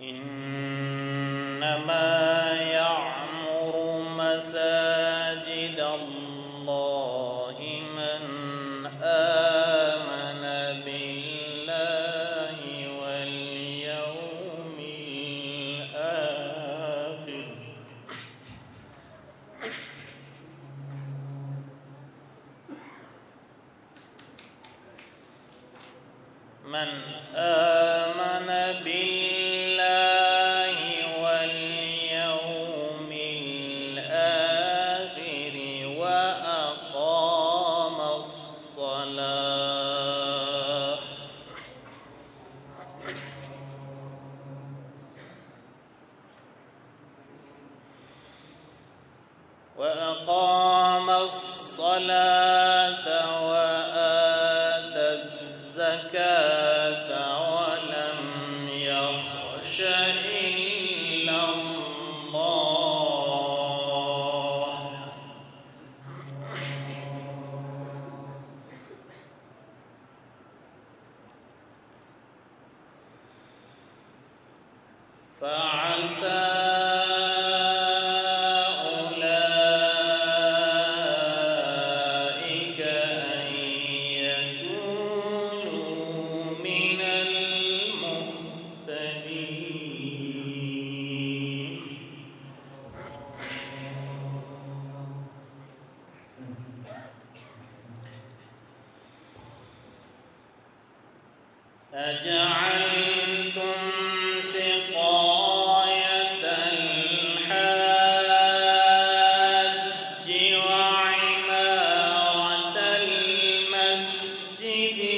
إنما يعمر مساجد الله من آمن بالله واليوم الآخر. من آمن be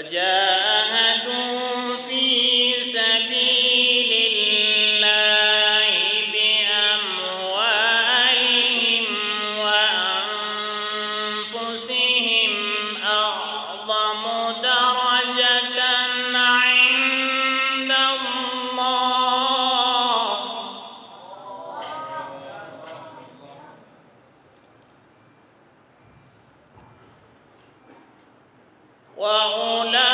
وجاهدوا وأولئك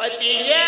Vai pedir.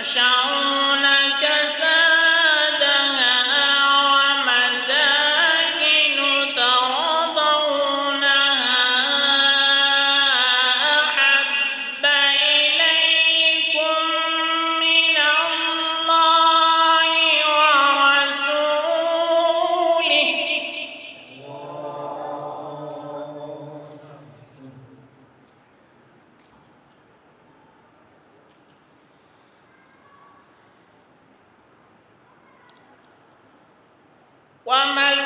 تخشون ومساكن